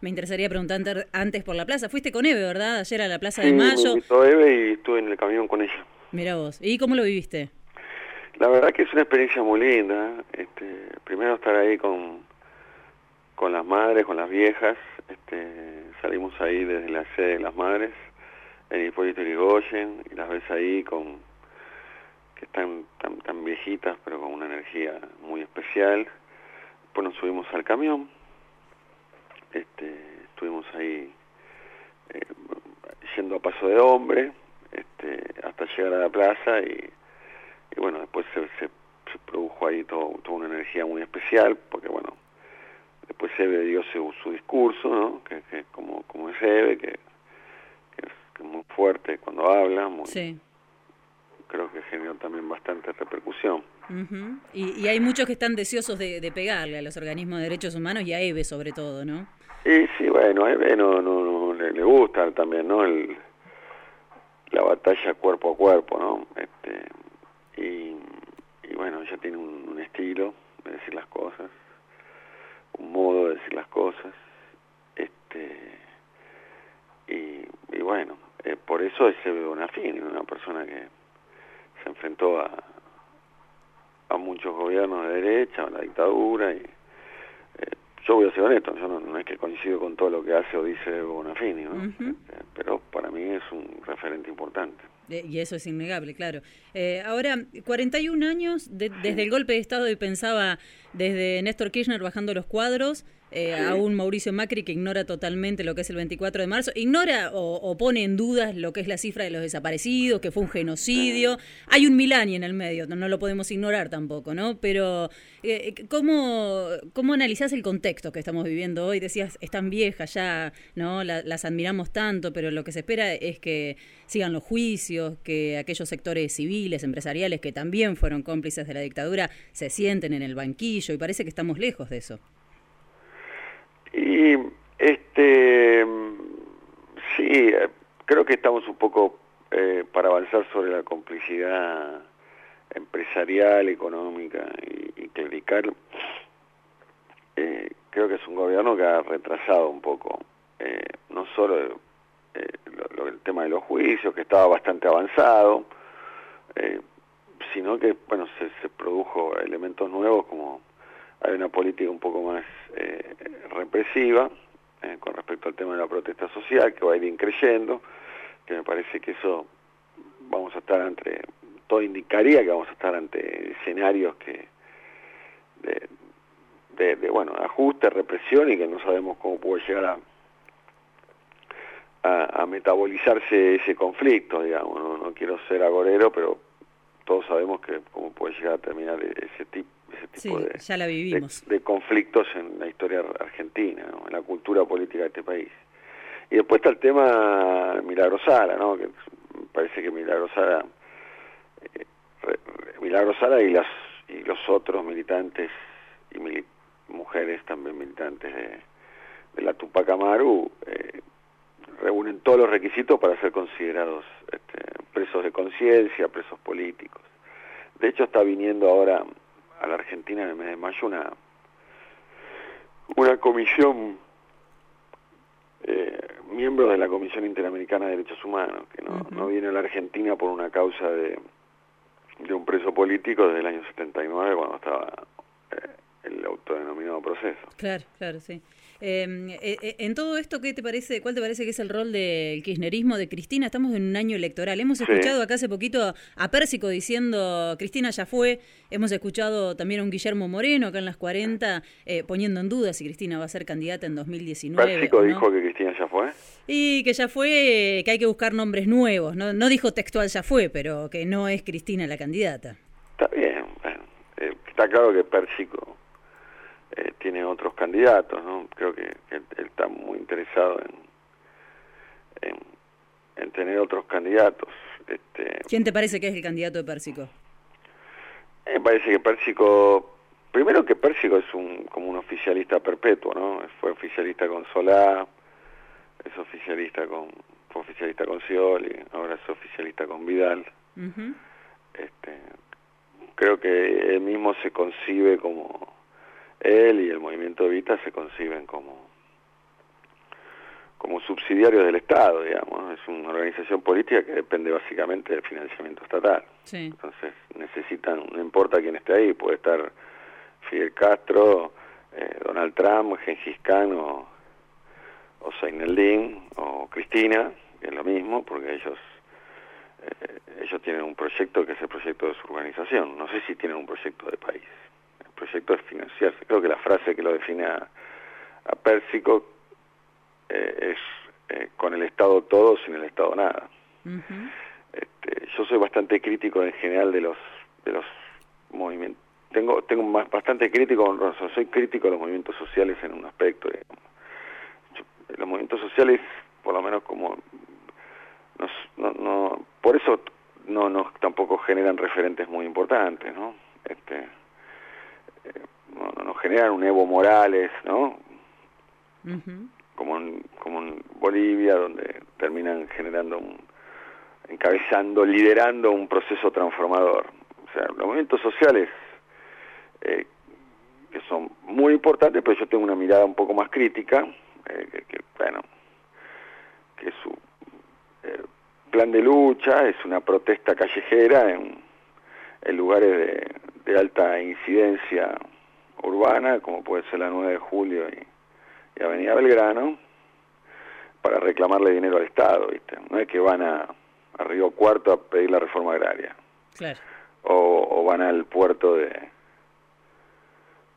me interesaría preguntar antes por la plaza. Fuiste con Eve, ¿verdad? Ayer a la Plaza de Mayo. Eve y estuve en el camión con ella. Mira vos. ¿Y cómo lo viviste? La verdad que es una experiencia muy linda. Este, primero estar ahí con, con las madres, con las viejas. Este, salimos ahí desde la sede de las madres, en Hipólito Yrigoyen, y las ves ahí con que están tan, tan viejitas, pero con una energía muy especial. Después nos subimos al camión, este, estuvimos ahí eh, yendo a paso de hombre este, hasta llegar a la plaza y, bueno, después se, se, produjo ahí todo, toda una energía muy especial, porque bueno, después Eve dio su, su discurso, ¿no? que, que como, como es Eve, que, que, es, que, es, muy fuerte cuando habla, muy, sí. creo que generó también bastante repercusión. Uh y, y, hay muchos que están deseosos de, pegarle a los organismos de derechos humanos y a Eve sobre todo, ¿no? Y sí, bueno, a Eve no, no, no le, gusta también, ¿no? El, la batalla cuerpo a cuerpo, ¿no? Este, y, y bueno, ella tiene un, estilo de decir las cosas un modo de decir las cosas este y, y bueno eh, por eso es Bonafini una persona que se enfrentó a muchos gobiernos de derecha la dictadura y eh, yo voy a ser honesto yo no, no, es que coincido con todo lo que hace o dice Bonafini ¿no? Uh -huh. eh, pero para mí es un referente importante y eso es innegable, claro. Eh, ahora, 41 años de, desde el golpe de Estado y pensaba desde Néstor Kirchner bajando los cuadros, eh, a un Mauricio Macri que ignora totalmente lo que es el 24 de marzo, ignora o, o, pone en dudas lo que es la cifra de los desaparecidos, que fue un genocidio. Hay un Milani en el medio, no, no, lo podemos ignorar tampoco, ¿no? Pero, eh, ¿cómo, ¿cómo analizás el contexto que estamos viviendo hoy? Decías, están viejas ya, ¿no? La, las admiramos tanto, pero lo que se espera es que sigan los juicios, que aquellos sectores civiles, empresariales, que también fueron cómplices de la dictadura, se sienten en el banquillo y parece que estamos lejos de eso. Y este sí, creo que estamos un poco eh, para avanzar sobre la complicidad empresarial, económica y, y clerical. Eh, creo que es un gobierno que ha retrasado un poco, eh, no solo eh, lo, lo, el tema de los juicios, que estaba bastante avanzado, sino que bueno se produjo elementos nuevos como hay una política un poco más eh, represiva eh, con respecto al tema de la protesta social que va a ir increyendo, que me parece que eso vamos a estar ante, todo indicaría que vamos a estar ante escenarios que de, de, de bueno, ajuste, represión y que no sabemos cómo puede llegar a, metabolizarse ese conflicto, digamos, no, no quiero ser agorero, pero todos sabemos que cómo puede llegar a terminar ese tipo ese tipo sí, de, ya la vivimos. De, de, conflictos en la historia argentina, ¿no? en la cultura política de este país. Y después está el tema Milagrosara, ¿no? que parece que Milagrosara, eh, Milagrosara y, las, y los otros militantes y mili mujeres también militantes de, de la Tupac Amaru eh, reúnen todos los requisitos para ser considerados este, presos de conciencia, presos políticos. De hecho está viniendo ahora a la Argentina en el mes de mayo una una comisión eh, miembros de la Comisión Interamericana de Derechos Humanos que no, uh -huh. no viene a la Argentina por una causa de de un preso político desde el año 79 cuando estaba autodenominado proceso. Claro, claro, sí. Em, eh, eh, en todo esto, ¿qué te parece, ¿cuál te parece que es el rol del kirchnerismo de Cristina? Estamos en un año electoral. Hemos escuchado sí. acá hace poquito a Pérsico diciendo, Cristina ya fue. Hemos escuchado también a un Guillermo Moreno acá en las 40 eh, poniendo en duda si Cristina va a ser candidata en 2019. ¿Pérsico ¿no? dijo que Cristina ya fue? Y que ya fue, que hay que buscar nombres nuevos. No, no dijo textual ya fue, pero que no es Cristina la candidata. Está bien, bueno, eh, está claro que Pérsico eh, tiene otros candidatos, ¿no? Creo que, él está muy interesado en, en, en tener otros candidatos. Este, ¿Quién te parece que es el candidato de Pérsico? Me parece que Pérsico, primero que Pérsico es un como un oficialista perpetuo, ¿no? Fue oficialista con Solá, es oficialista con, fue oficialista con Scioli, ahora es oficialista con Vidal. Uh -huh. este, creo que él mismo se concibe como él y el movimiento Evita se conciben como subsidiarios del Estado, digamos. Es una organización política que depende básicamente del financiamiento estatal. Entonces necesitan, no importa quién esté ahí, puede estar Fidel Castro, eh, Donald Trump, Gengis Khan o, o o Cristina, que es lo mismo, porque ellos eh, ellos tienen un proyecto que es el proyecto de su organización. No sé si tienen un proyecto de país. Proyecto es financiarse. Creo que la frase que lo define a, a Pérsico eh, es eh, con el Estado todo, sin el Estado nada. este, yo soy bastante crítico en general de los de los movimientos. Tengo tengo más, bastante crítico, soy crítico de los movimientos sociales en un aspecto. los movimientos sociales, por lo menos como no, no, por eso no nos tampoco generan referentes muy importantes, ¿no? Este, no, nos generan un Evo Morales, ¿no? como, en, como en Bolivia, donde terminan generando un, encabezando, liderando un proceso transformador. O sea, los movimientos sociales eh, que son muy importantes, pero yo tengo una mirada un poco más crítica, eh, que, bueno, que su eh, plan de lucha es una protesta callejera en, lugares de, alta incidencia urbana, como puede ser la 9 de julio y, Avenida Belgrano, para reclamarle dinero al Estado, ¿viste? No es que van a, Río Cuarto a pedir la reforma agraria. O, van al puerto de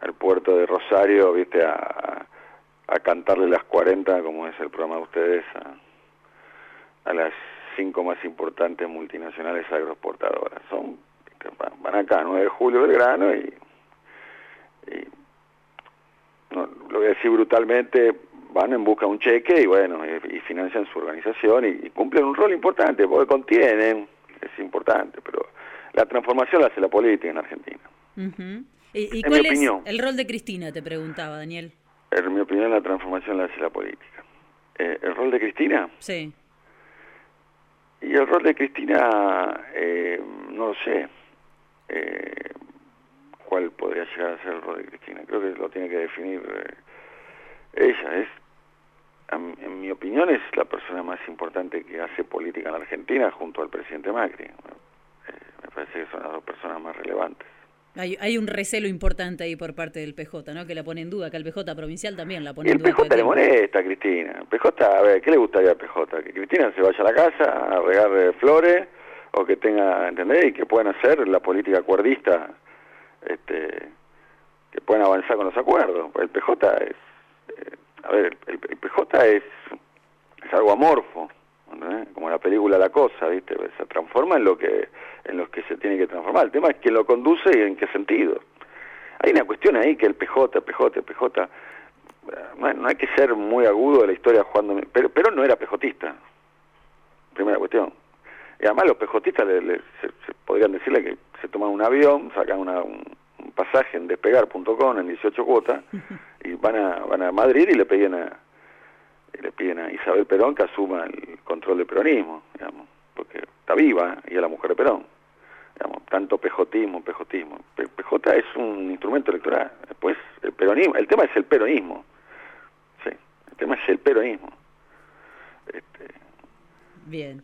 al puerto de Rosario, ¿viste? A, a cantarle las 40, como es el programa de ustedes, a, a las cinco más importantes multinacionales agroexportadoras. Son, van acá, 9 de julio Belgrano y, y no, lo voy a decir brutalmente, van en busca de un cheque y bueno, y, financian su organización y, cumplen un rol importante, porque contienen, es importante, pero la transformación la hace la política en Argentina. ¿Y, cuál es el rol de Cristina, te preguntaba, Daniel? En mi opinión, la transformación la hace la política. Eh, ¿El rol de Cristina? Sí. Y el rol de Cristina, eh, no lo sé. Eh, ¿Cuál podría llegar a ser el rol de Cristina? Creo que lo tiene que definir eh, ella. Es, en mi opinión, es la persona más importante que hace política en la Argentina junto al presidente Macri. me parece que son las dos personas más relevantes. Hay, hay un recelo importante ahí por parte del PJ, ¿no? Que la pone en duda, que el PJ provincial también la pone en duda. El PJ le molesta a Cristina. PJ, a ver, ¿qué le gustaría a PJ? Que Cristina se vaya a la casa a regar eh, flores o que tenga, ¿entendés? Y que puedan hacer la política cuerdista, este, que puedan avanzar con los acuerdos. El PJ es, eh, a ver, el, PJ es, es algo amorfo, como la película La Cosa, ¿viste? Se transforma en lo que en los que se tiene que transformar. El tema es quién lo conduce y en qué sentido. Hay una cuestión ahí que el PJ, PJ, PJ, no hay que ser muy agudo de la historia jugando, pero, pero no era pejotista, primera cuestión. Y además los pejotistas le, se, podrían decirle que se toman un avión, sacan una, un, pasaje en despegar.com en 18 cuotas y van a, van a Madrid y le piden a, le piden a Isabel Perón que asuma el control del peronismo, digamos, porque está viva y es la mujer de Perón digamos, tanto pejotismo, pejotismo. PJ es un instrumento electoral. Después, el peronismo, el tema es el peronismo. Sí, el tema es el peronismo. Este... Bien.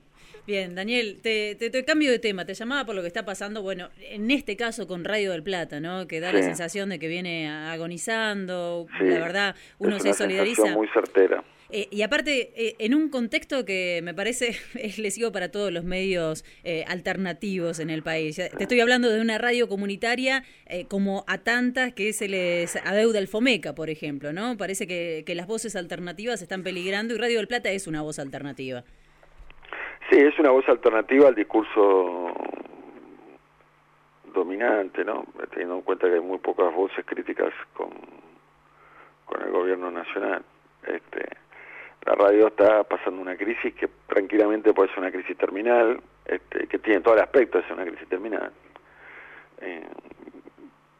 Bien, Daniel, te, te, cambio de tema. Te llamaba por lo que está pasando, bueno, en este caso con Radio del Plata, ¿no? Que da la sensación de que viene agonizando. la verdad, uno se solidariza. muy certera. Eh, y aparte, eh, en un contexto que me parece es lesivo para todos los medios eh, alternativos en el país. Te estoy hablando de una radio comunitaria como a tantas que se les adeuda el FOMECA, por ejemplo, ¿no? Parece que, que las voces alternativas están peligrando y Radio del Plata es una voz alternativa. Sí, es una voz alternativa al discurso dominante, ¿no? Teniendo en cuenta que hay muy pocas voces críticas con, con el gobierno nacional. Este, la radio está pasando una crisis que tranquilamente puede ser una crisis terminal, este, que tiene todo el aspecto de ser una crisis terminal. Eh,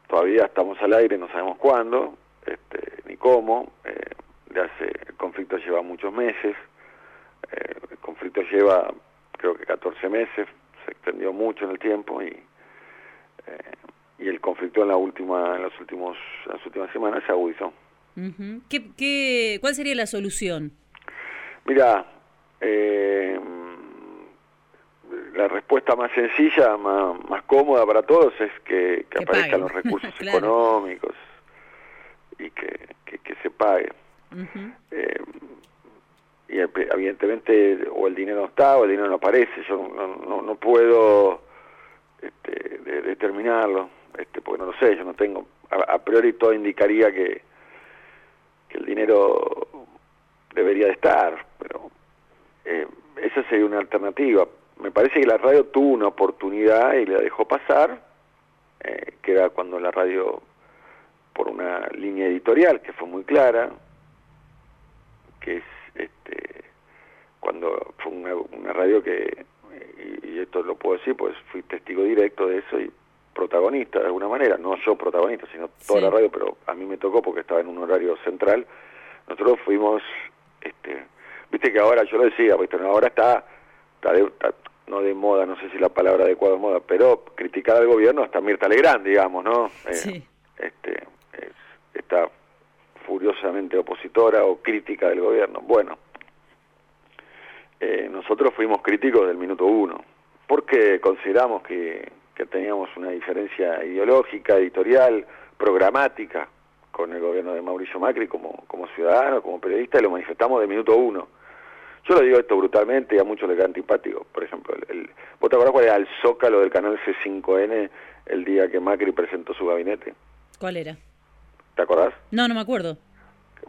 todavía estamos al aire, no sabemos cuándo, este, ni cómo. Eh, el conflicto lleva muchos meses, eh, el conflicto lleva creo que 14 meses, se extendió mucho en el tiempo y eh, y el conflicto en la última en los últimos las últimas semanas se agudizó. ¿Qué, qué, ¿Cuál sería la solución? Mira, eh, la respuesta más sencilla, más, cómoda para todos es que, aparezcan los recursos económicos y que, se pague. Eh, y evidentemente o el dinero está o el dinero no aparece, yo no, no, puedo este, determinarlo, este, porque no lo sé, yo no tengo, a, priori todo indicaría que, que el dinero debería de estar, pero eh, esa sería una alternativa. Me parece que la radio tuvo una oportunidad y la dejó pasar, eh, que era cuando la radio, por una línea editorial que fue muy clara, que es este, cuando fue una, radio que, y, esto lo puedo decir, pues fui testigo directo de eso y protagonista de alguna manera, no yo protagonista, sino toda la radio, pero a mí me tocó porque estaba en un horario central. Nosotros fuimos, este, viste que ahora, yo lo decía, ahora está, está, no de moda, no sé si la palabra adecuada es moda, pero criticar al gobierno hasta Mirta Legrand, digamos, ¿no? Eh, este, está furiosamente opositora o crítica del gobierno. Bueno, eh, nosotros fuimos críticos del minuto uno, porque consideramos que, que teníamos una diferencia ideológica, editorial, programática con el gobierno de Mauricio Macri como, como ciudadano, como periodista, y lo manifestamos de minuto uno yo lo digo esto brutalmente y a muchos les queda antipático. Por ejemplo, el, ¿vos te acordás cuál era el zócalo del canal C5N el día que Macri presentó su gabinete? ¿Cuál era? ¿Te acordás? No, no me acuerdo.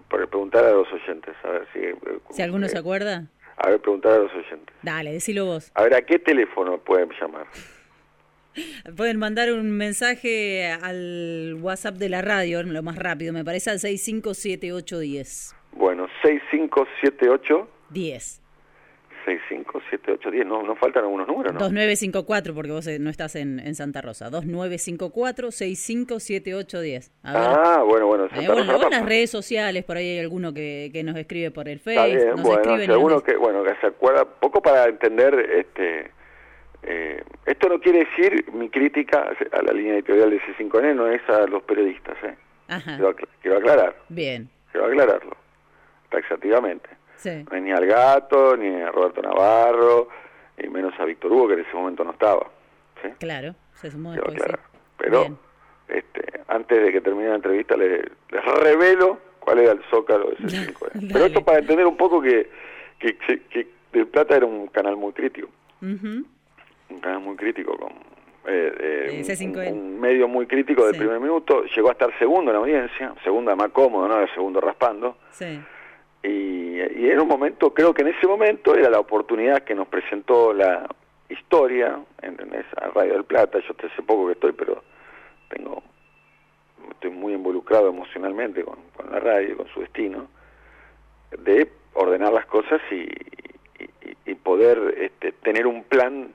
Por preguntar a los oyentes, a ver si... Eh, si alguno se acuerda. A ver, preguntar a los oyentes. Dale, decilo vos. A ver, ¿a qué teléfono pueden llamar? Pueden mandar un mensaje al WhatsApp de la radio, lo más rápido, me parece, al 657810. Bueno, 6578... 10. 6, 5, 7, 8, 10. No, no faltan algunos números, ¿no? 2954, porque vos eh, no estás en, en Santa Rosa. 2954 657810. Ah, bueno, bueno. Eh, bueno, en las redes sociales, por ahí hay alguno que, que nos escribe por el Facebook. Bien, bueno, si alguno que, bueno, que se acuerda, poco para entender, este, eh, esto no quiere decir mi crítica a la línea editorial de C5N, no es a los periodistas, ¿eh? Ajá. Quiero, quiero aclarar. Bien. Quiero aclararlo, taxativamente. No ni al gato, ni a Roberto Navarro, y menos a Víctor Hugo, que en ese momento no estaba. Claro, se sumó después, Pero este, antes de que termine la entrevista les, revelo cuál era el zócalo de ese 5 Pero esto para entender un poco que, que, que, Del Plata era un canal muy crítico. Un canal muy crítico con eh, eh un, medio muy crítico del primer minuto, llegó a estar segundo en la audiencia, segunda más cómodo, ¿no? El segundo raspando. Sí. Y, en un momento, creo que en ese momento era la oportunidad que nos presentó la historia, en A Radio del Plata, yo hace poco que estoy, pero tengo estoy muy involucrado emocionalmente con, la radio, con su destino, de ordenar las cosas y, poder este, tener un plan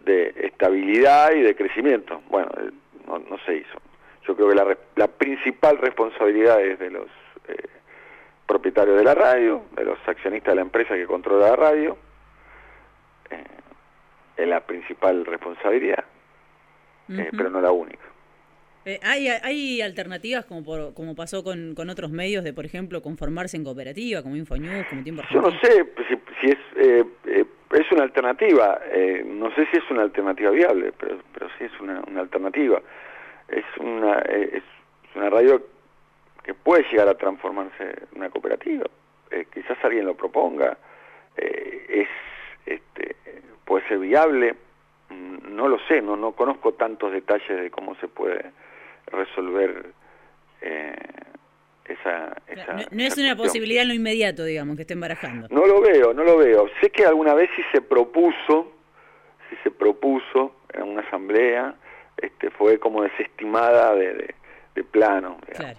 de estabilidad y de crecimiento. Bueno, eh, no, se hizo. Yo creo que la, la principal responsabilidad es de los... Eh, propietarios de la radio, de los accionistas de la empresa que controla la radio, eh, es la principal responsabilidad, eh, pero no la única. Eh, ¿hay, ¿Hay alternativas como por, como pasó con, con otros medios de, por ejemplo, conformarse en cooperativa, como Infonews, como Tiempo Yo no sé si, si es, eh, es una alternativa, no sé si es una alternativa viable, pero, pero sí es una, una alternativa. Es una, es una radio que puede llegar a transformarse en una cooperativa. Eh, quizás alguien lo proponga, eh, es, este, puede ser viable, mm, no lo sé, no, no conozco tantos detalles de cómo se puede resolver eh, esa, esa, no, es una posibilidad en lo inmediato, digamos, que estén barajando. No lo veo, no lo veo. Sé que alguna vez si se propuso, si se propuso en una asamblea, este, fue como desestimada de, de, plano. Claro.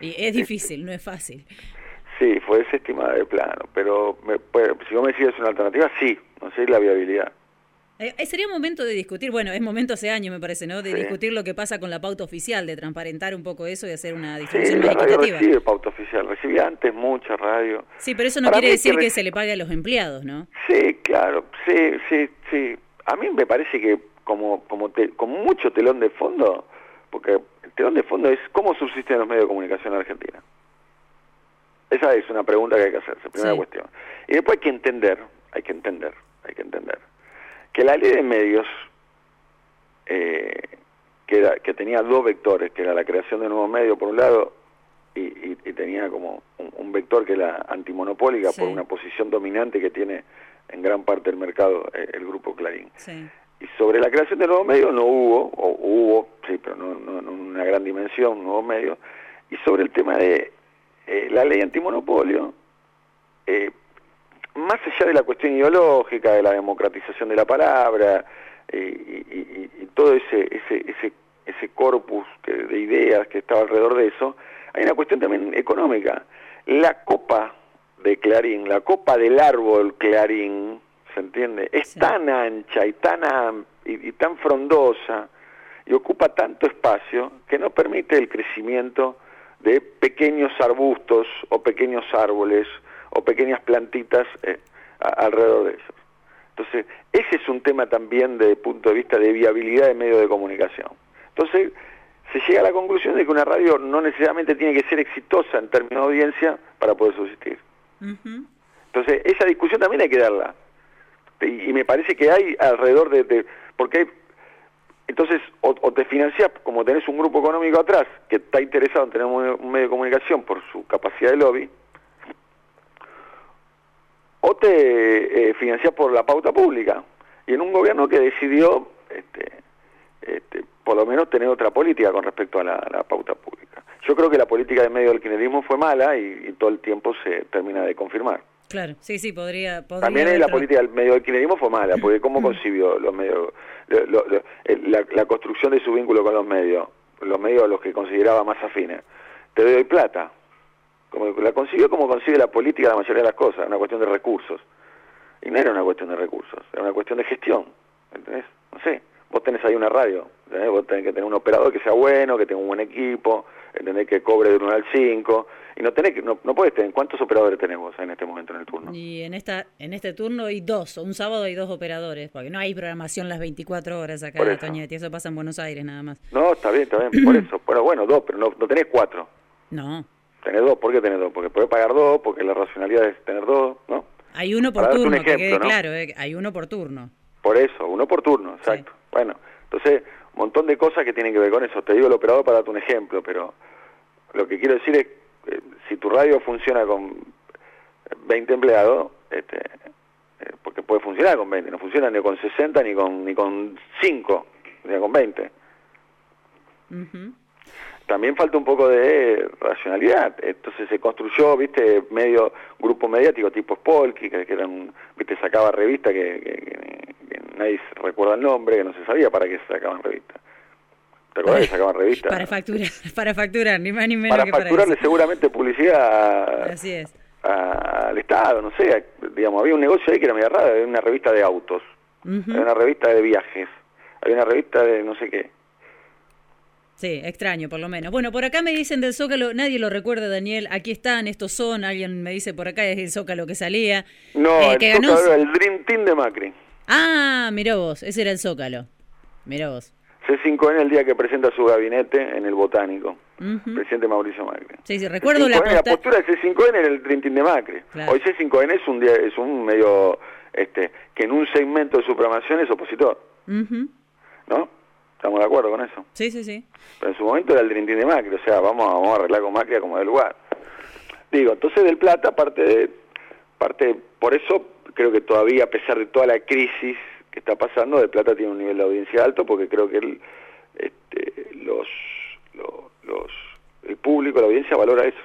Y es difícil, no es fácil. Sí, fue desestimada de plano, pero me, si vos me decís es una alternativa, sí, no sé la viabilidad. Eh, eh, sería momento de discutir, bueno, es momento hace años me parece, ¿no? De discutir lo que pasa con la pauta oficial, de transparentar un poco eso y hacer una distribución sí, la radio recibe pauta oficial, recibía antes mucha radio. Sí, pero eso no quiere decir que, se le pague a los empleados, ¿no? Sí, claro, sí, sí, sí. A mí me parece que como, como, te, como mucho telón de fondo, porque el telón de fondo es cómo subsisten los medios de comunicación en Argentina. Esa es una pregunta que hay que hacerse, primera cuestión. Y después hay que entender, hay que entender, hay que entender, que la ley de medios, eh, que, que tenía dos vectores, que era la creación de nuevos medios por un lado, y, tenía como un, vector que era antimonopólica por una posición dominante que tiene en gran parte del mercado eh, el grupo Clarín. Y sobre la creación de nuevos medios no hubo, o hubo, sí, pero no, en una gran dimensión, nuevos medios. Y sobre el tema de eh, la ley antimonopolio, eh, más allá de la cuestión ideológica, de la democratización de la palabra y, todo ese, ese, ese, ese corpus de ideas que estaba alrededor de eso, hay una cuestión también económica. La copa de Clarín, la copa del árbol Clarín, ¿se entiende? Es tan ancha y tan, y tan frondosa y ocupa tanto espacio que no permite el crecimiento de pequeños arbustos o pequeños árboles o pequeñas plantitas eh, alrededor de ellos. Entonces, ese es un tema también desde el punto de vista de viabilidad de medios de comunicación. Entonces, se llega a la conclusión de que una radio no necesariamente tiene que ser exitosa en términos de audiencia para poder subsistir. Entonces, esa discusión también hay que darla. Y, me parece que hay alrededor de... porque entonces, o, te financias como tenés un grupo económico atrás que está interesado en tener un, medio de comunicación por su capacidad de lobby, o te eh, financias por la pauta pública. Y en un gobierno que decidió, este, este, por lo menos, tener otra política con respecto a la, pauta pública. Yo creo que la política de medio del kirchnerismo fue mala y todo el tiempo se termina de confirmar. Claro, sí, sí, podría... También la política del medio del kirchnerismo fue mala, porque cómo concibió los medios, la, construcción de su vínculo con los medios, los medios a los que consideraba más afines. Te doy plata. Como, la consiguió como consigue la política la mayoría de las cosas, una cuestión de recursos. Y no era una cuestión de recursos, era una cuestión de gestión. ¿Entendés? No sé, vos tenés ahí una radio, vos tenés que tener un operador que sea bueno, que tenga un buen equipo, ¿entendés? que cobre de 1 al 5, y no tenés no, no puedes tener cuántos operadores tenemos en este momento en el turno y en esta en este turno hay dos un sábado hay dos operadores porque no hay programación las 24 horas acá en Toñetti eso pasa en Buenos Aires nada más. No está bien está bien por eso. Pero bueno dos pero no, no tenés cuatro. No. Tenés dos ¿por qué tenés dos? porque podés pagar dos porque la racionalidad es tener dos ¿no? hay uno por turno que quede claro eh, hay uno por turno. Por eso uno por turno exacto bueno entonces un montón de cosas que tienen que ver con eso te digo el operador para darte un ejemplo pero lo que quiero decir es eh, si tu radio funciona con 20 empleados, este, eh, porque puede funcionar con 20, no funciona ni con 60 ni con ni con 5, ni con 20. También falta un poco de racionalidad. Entonces se construyó, viste, medio grupo mediático tipo Spolky, que, que eran, viste, sacaba revistas que, que, nadie recuerda el nombre, que no se sabía para qué se sacaban revistas. ¿Te acuerdas que sacaban revistas? Para facturar, para facturar, ni más ni menos para que facturarle seguramente publicidad Así es. al Estado, no sé, digamos, había un negocio ahí que era media rara, había una revista de autos, había una revista de viajes, había una revista de no sé qué. Sí, extraño por lo menos. Bueno, por acá me dicen del Zócalo, nadie lo recuerda, Daniel, aquí están, estos son, alguien me dice por acá, es el Zócalo que salía. No, eh, el Zócalo era el Dream Team de Macri. Ah, mirá vos, ese era el Zócalo, mirá vos. C5N el día que presenta su gabinete en el Botánico, presidente Mauricio Macri. Sí, sí, recuerdo la, postura de C5N era el Trintín de Macri. Hoy C5N es un, día, es un medio este, que en un segmento de su programación es opositor. ¿No? ¿Estamos de acuerdo con eso? Sí, sí, sí. Pero en su momento era el Trintín de Macri, o sea, vamos, vamos a arreglar con Macri como del lugar. Digo, entonces del Plata, parte de, parte, por eso creo que todavía, a pesar de toda la crisis que está pasando, De Plata tiene un nivel de audiencia alto porque creo que el, este, los, los, el público, la audiencia valora eso.